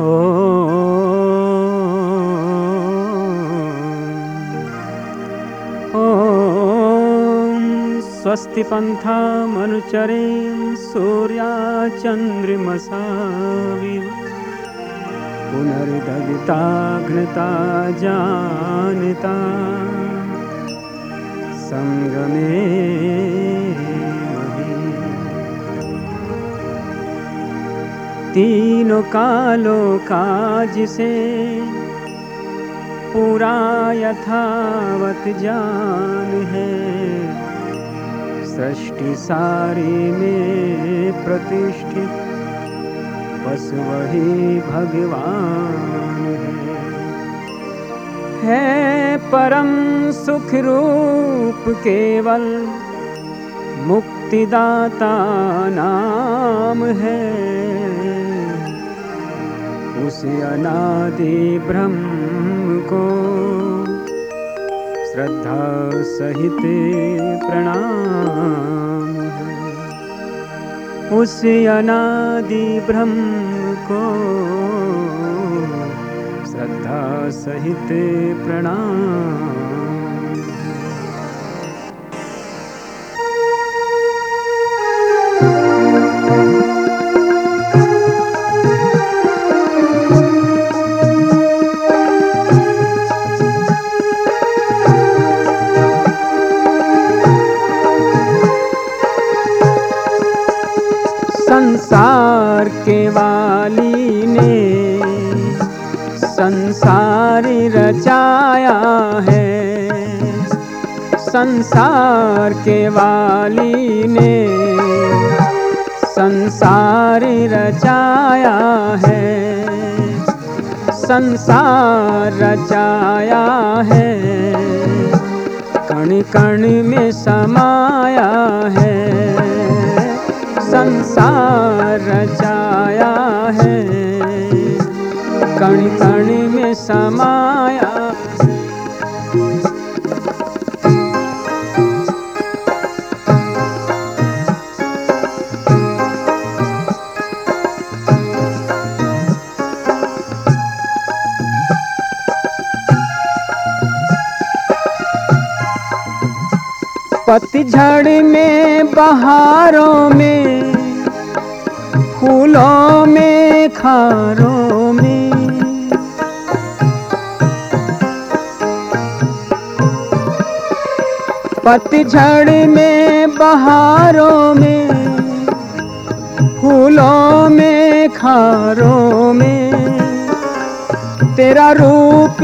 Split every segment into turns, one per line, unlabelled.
ओ स्वस्तिपन्थामनुचरीं सूर्याचन्द्रिमसा वि पुनरुदगिताघृता जनिता सङ्गमे ती तीनों कालों का जिसे पूरा यथावत जान है। सृष्टि सारी में प्रतिष्ठित, बस वही भगवान है। है परम सुख रूप केवल, मुक्तिदाता नाम है। उस अनादि ब्रह्म को श्रद्धा सहित प्रणाम। उस अनादि ब्रह्म को श्रद्धा सहित प्रणाम। संसार के वाली ने संसार रचाया है। संसार के वाली ने संसार रचाया है। संसार रचाया है। कण कण में समाया है। संसार कण कण में समाया। पतझड़ में बहारों में फूलों में खारों में पतझड़ में, बहारों में, फूलों में, खारों में, तेरा रूप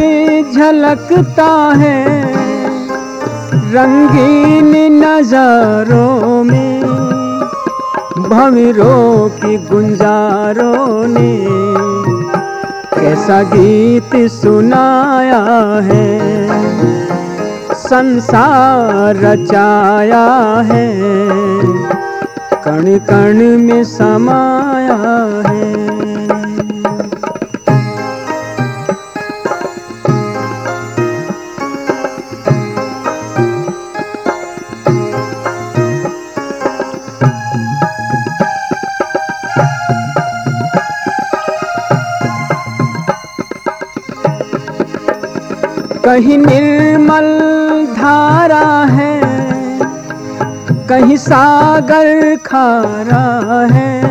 झलकता है, रंगीन नजारों में भंवरों की गुंजारों ने, कैसा गीत सुनाया है। संसार रचाया है। कण कण में समाया है। कहीं निर्मल कहीं सागर खारा है।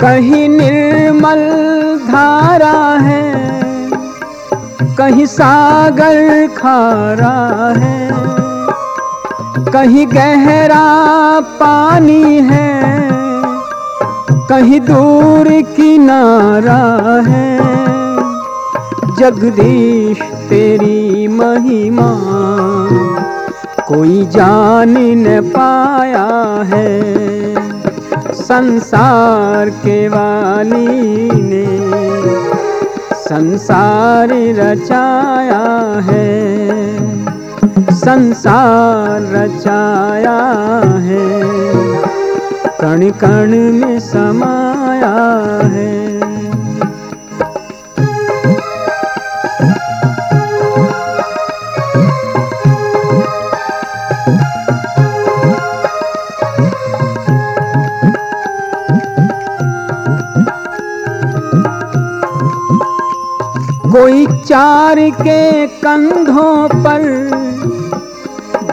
कहीं निर्मल धारा है। कहीं सागर खारा है। कहीं गहरा पानी है। कहीं दूर किनारा है। जगदीश, तेरी महिमा। कोई जान न पाया है, संसार के वाली ने। संसार रचाया है, संसार रचाया है कण कण में समाया है। चार के कंधों पर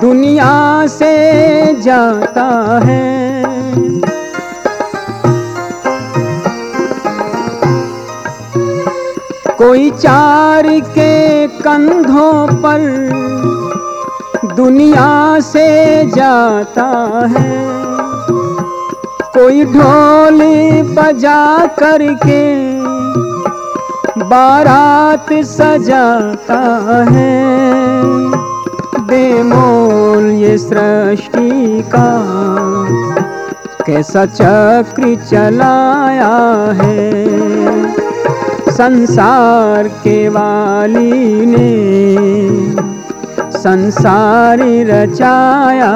दुनिया से जाता है। कोई चार के कंधों पर दुनिया से जाता है। कोई ढोल बजा करके बारात सजाता है। बेमोल ये सृष्टि का कैसा चक्र चलाया है। संसार के वाली ने संसार रचाया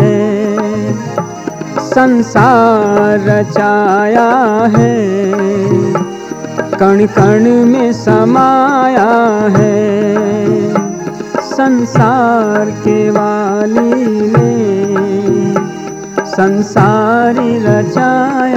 है। संसार रचाया है। कण कण में समाया है। संसार के वाली ने संसारी रचाया